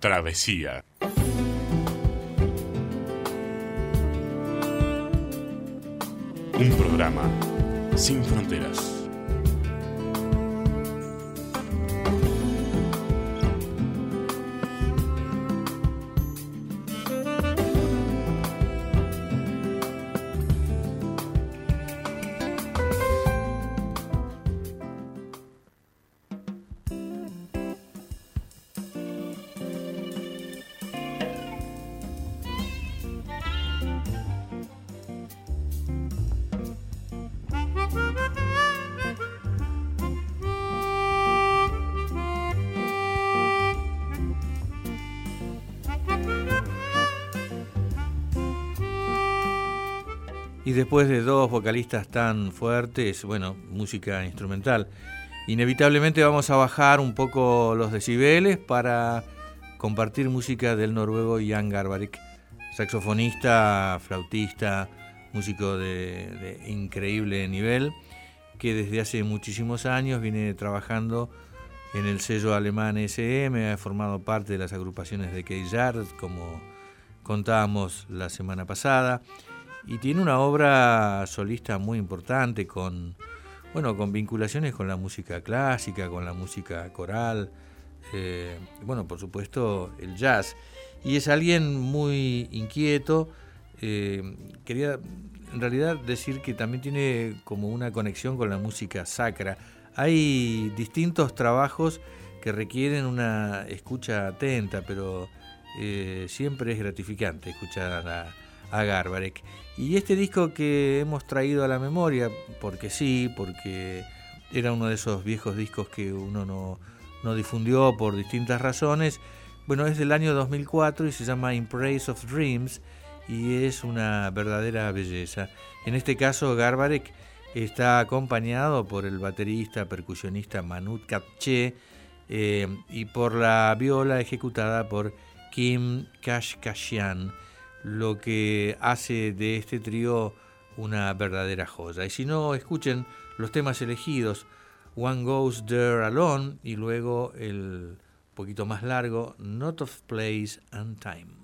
Travesía. Un programa sin fronteras. Después de dos vocalistas tan fuertes, bueno, música instrumental, inevitablemente vamos a bajar un poco los decibeles para compartir música del noruego Jan Garbarek, saxofonista, flautista, músico de, increíble nivel, que desde hace muchísimos años viene trabajando en el sello alemán SM, ha formado parte de las agrupaciones de Keijard, como contábamos la semana pasada y tiene una obra solista muy importante con, bueno, con vinculaciones con la música clásica, con la música coral, eh, bueno, por supuesto el jazz. Y es alguien muy inquieto. Eh, quería en realidad decir que también tiene como una conexión con la música sacra. Hay distintos trabajos que requieren una escucha atenta, pero eh, siempre es gratificante escuchar a, a Garbarek. Y este disco que hemos traído a la memoria, porque sí, porque era uno de esos viejos discos que uno no, difundió por distintas razones, bueno, es del año 2004 y se llama In Praise of Dreams y es una verdadera belleza. En este caso, Garbarek está acompañado por el baterista, percusionista Manut Kapche eh, y por la viola ejecutada por Kim Kashkashian lo que hace de este trío una verdadera joya. Y si no, escuchen los temas elegidos, One Goes There Alone y luego el poquito más largo, Not of Place and Time.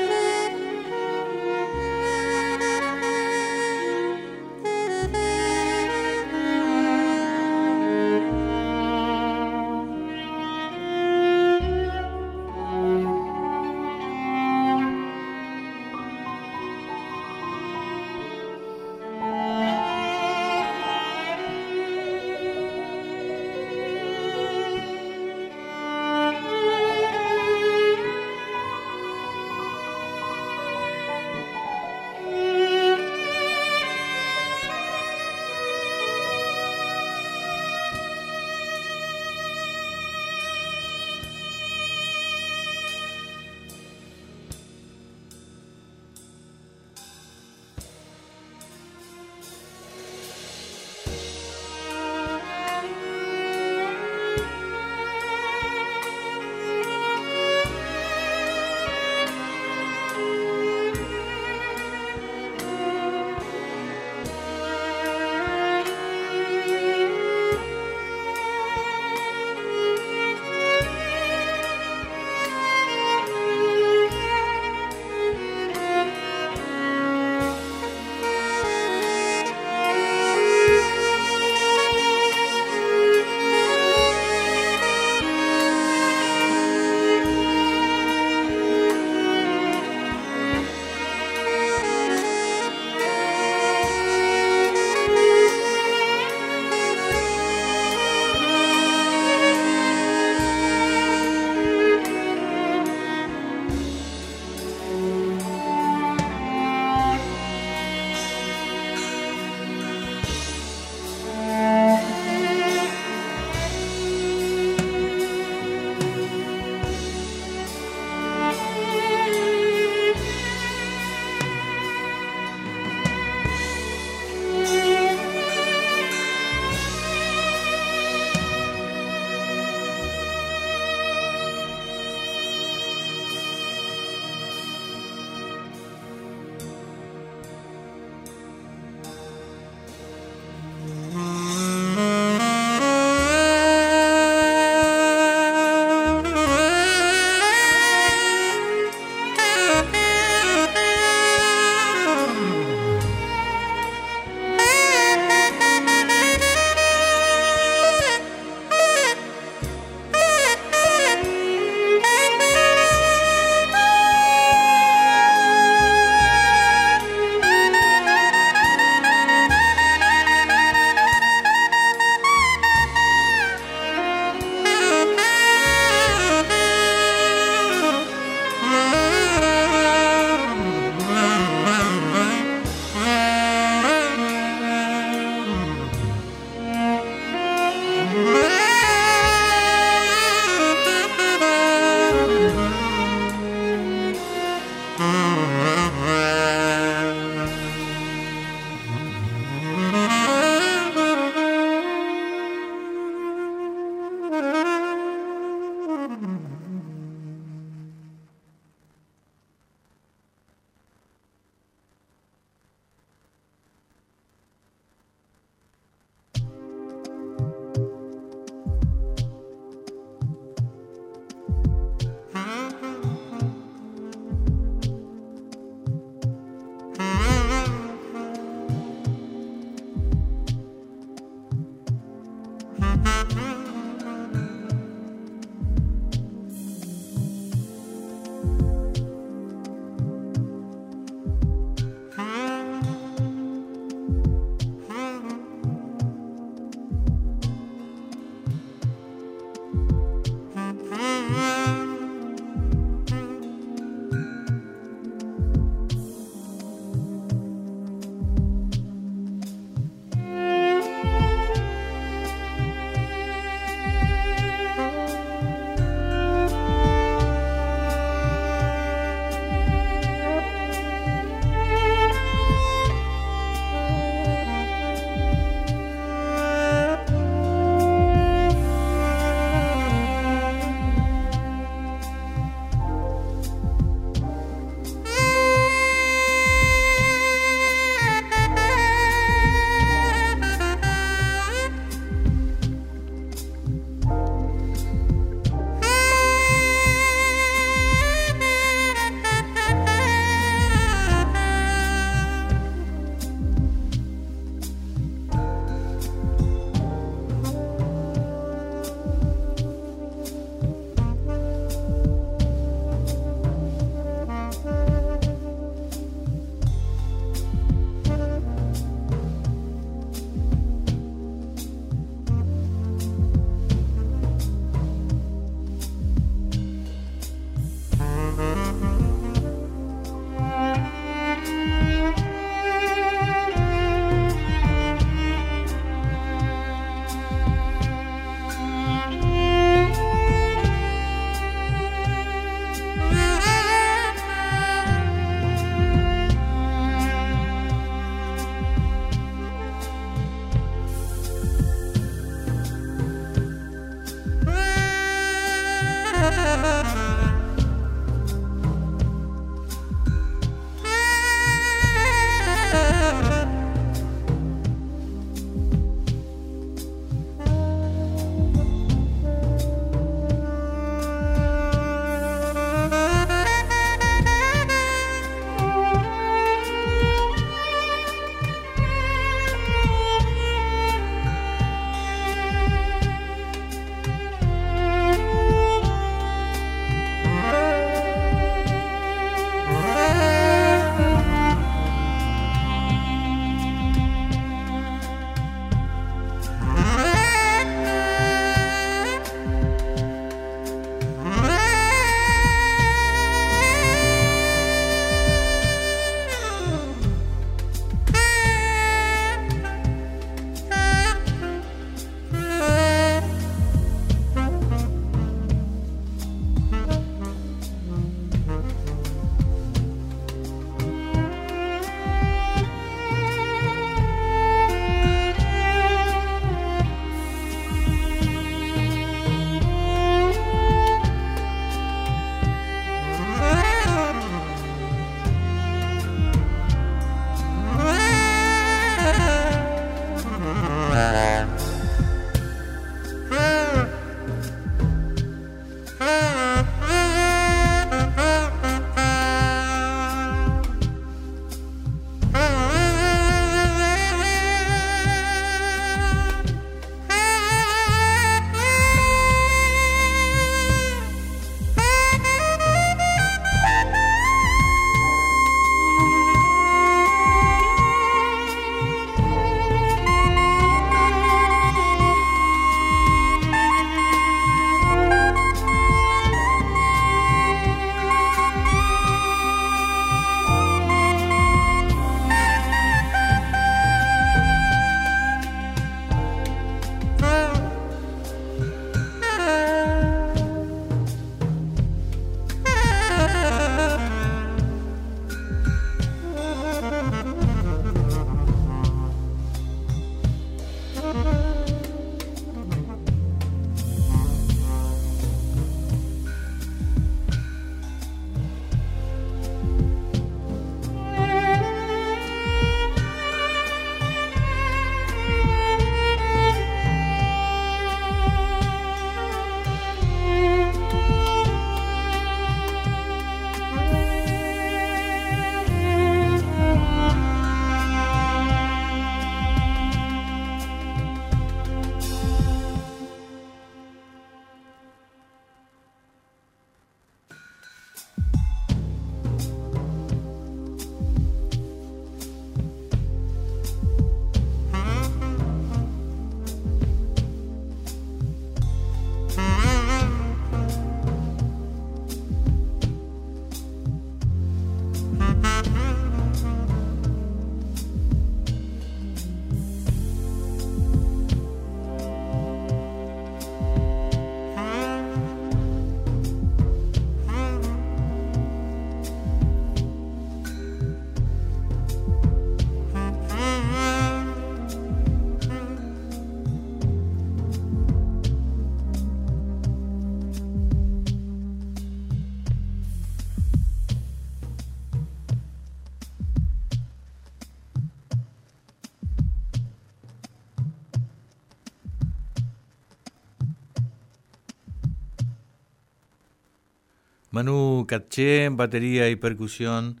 Manu Katché en batería y percusión,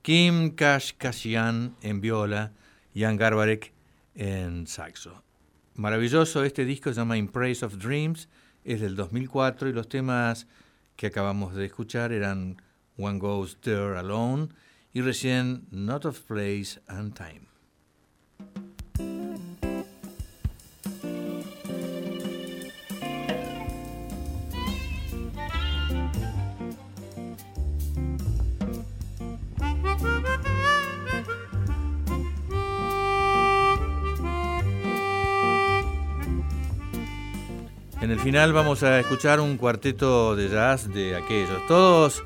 Kim Kash Kashian en viola, Jan Garbarek en saxo. Maravilloso, este disco se llama In Praise of Dreams, es del 2004 y los temas que acabamos de escuchar eran One Goes There Alone y recién Not of Place and Time. Final vamos a escuchar un cuarteto de jazz de aquellos. Todos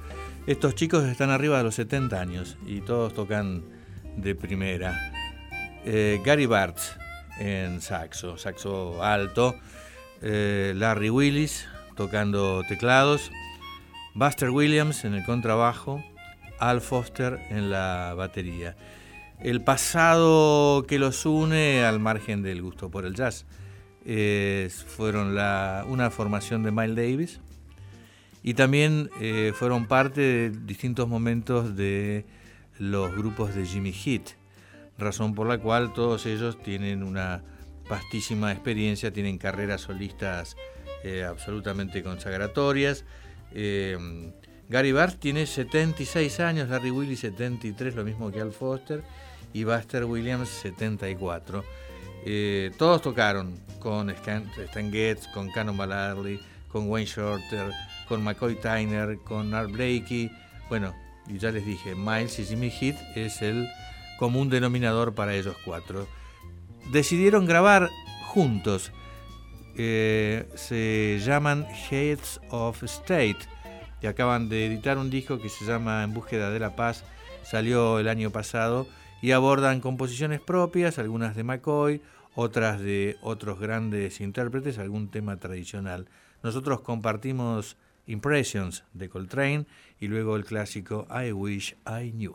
estos chicos están arriba de los 70 años y todos tocan de primera. Eh, Gary Bartz en saxo, saxo alto. Eh, Larry Willis tocando teclados. Buster Williams en el contrabajo. Al Foster en la batería. El pasado que los une al margen del gusto por el jazz fueron la, una formación de Miles Davis y también eh, fueron parte de distintos momentos de los grupos de Jimmy Heat, razón por la cual todos ellos tienen una vastísima experiencia, tienen carreras solistas eh, absolutamente consagratorias. Eh, Gary Barth tiene 76 años, Larry Willis 73, lo mismo que Al Foster, y Buster Williams 74. Todos tocaron con Stan, Getz, con Canon Ballarly, con Wayne Shorter, con McCoy Tyner, con Art Blakey. Bueno, y ya les dije, Miles y Jimmy Heath es el común denominador para ellos cuatro. Decidieron grabar juntos. Eh, se llaman Heads of State y acaban de editar un disco que se llama En búsqueda de la paz. Salió el año pasado y abordan composiciones propias, algunas de McCoy, otras de otros grandes intérpretes, algún tema tradicional. Nosotros compartimos Impressions de Coltrane y luego el clásico I Wish I Knew.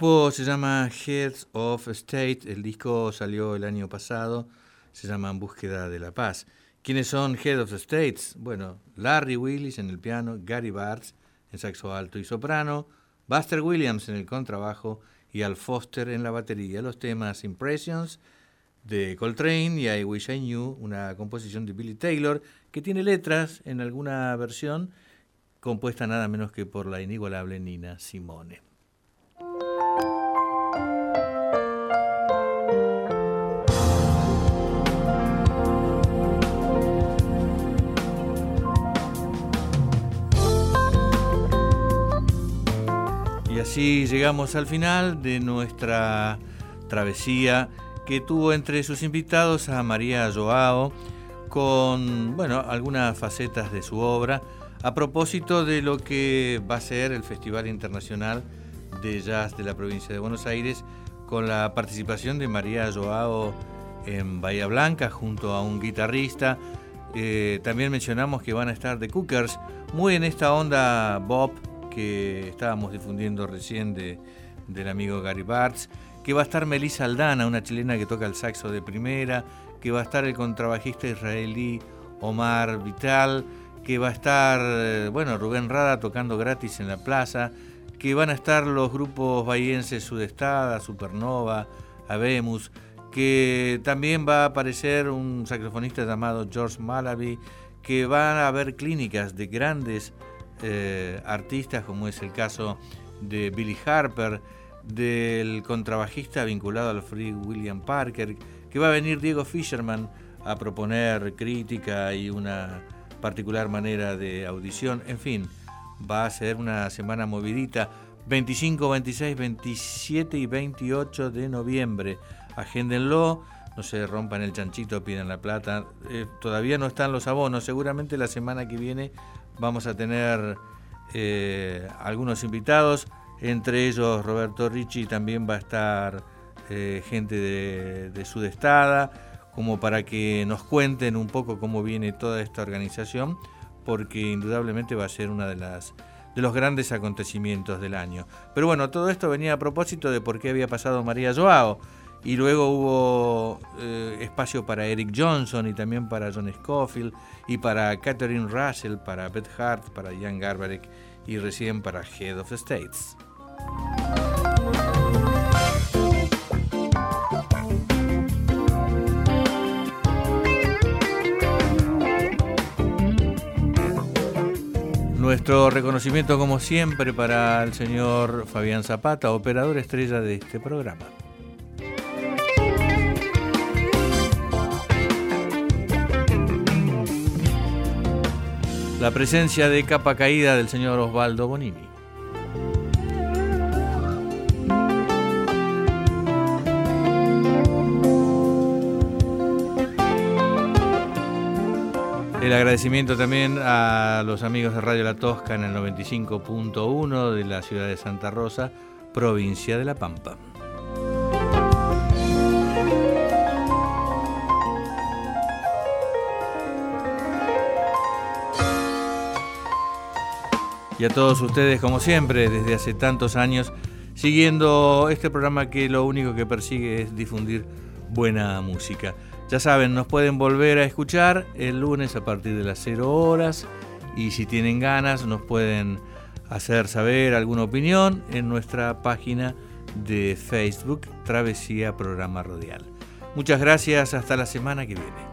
Grupo se llama Heads of State, el disco salió el año pasado, se llama En búsqueda de la paz. ¿Quiénes son Head of States? Bueno, Larry Willis en el piano, Gary Bartz en saxo alto y soprano, Buster Williams en el contrabajo y Al Foster en la batería. Los temas Impressions de Coltrane y I Wish I Knew, una composición de Billy Taylor que tiene letras en alguna versión compuesta nada menos que por la inigualable Nina Simone. Y así llegamos al final de nuestra travesía que tuvo entre sus invitados a María Joao con bueno, algunas facetas de su obra a propósito de lo que va a ser el Festival Internacional de Jazz de la provincia de Buenos Aires con la participación de María Joao en Bahía Blanca junto a un guitarrista. Eh, también mencionamos que van a estar The Cookers, muy en esta onda Bob que estábamos difundiendo recién de, del amigo Gary Bartz, que va a estar Melissa Aldana, una chilena que toca el saxo de primera, que va a estar el contrabajista israelí Omar Vital, que va a estar, eh, bueno, Rubén Rada tocando gratis en la plaza, que van a estar los grupos bahienses Sudestada, Supernova, Abemus, que también va a aparecer un saxofonista llamado George Malaby, que van a haber clínicas de grandes eh, artistas, como es el caso de Billy Harper, del contrabajista vinculado al Free William Parker, que va a venir Diego Fisherman a proponer crítica y una particular manera de audición. En fin, va a ser una semana movidita. 25, 26, 27 y 28 de noviembre. Agéndenlo, no se rompan el chanchito, pidan la plata. Eh, todavía no están los abonos, seguramente la semana que viene vamos a tener eh, algunos invitados, entre ellos Roberto Ricci, también va a estar eh, gente de, de Sudestada, como para que nos cuenten un poco cómo viene toda esta organización, porque indudablemente va a ser una de las de los grandes acontecimientos del año. Pero bueno, todo esto venía a propósito de por qué había pasado María Joao. Y luego hubo eh, espacio para Eric Johnson y también para John Scofield y para Catherine Russell, para Beth Hart, para Jan Garbarek y recién para Head of States. Nuestro reconocimiento como siempre para el señor Fabián Zapata, operador estrella de este programa. La presencia de capa caída del señor Osvaldo Bonini. El agradecimiento también a los amigos de Radio La Tosca en el 95.1 de la ciudad de Santa Rosa, provincia de La Pampa. Y a todos ustedes, como siempre, desde hace tantos años, siguiendo este programa que lo único que persigue es difundir buena música. Ya saben, nos pueden volver a escuchar el lunes a partir de las 0 horas y si tienen ganas nos pueden hacer saber alguna opinión en nuestra página de Facebook Travesía Programa Radial. Muchas gracias, hasta la semana que viene.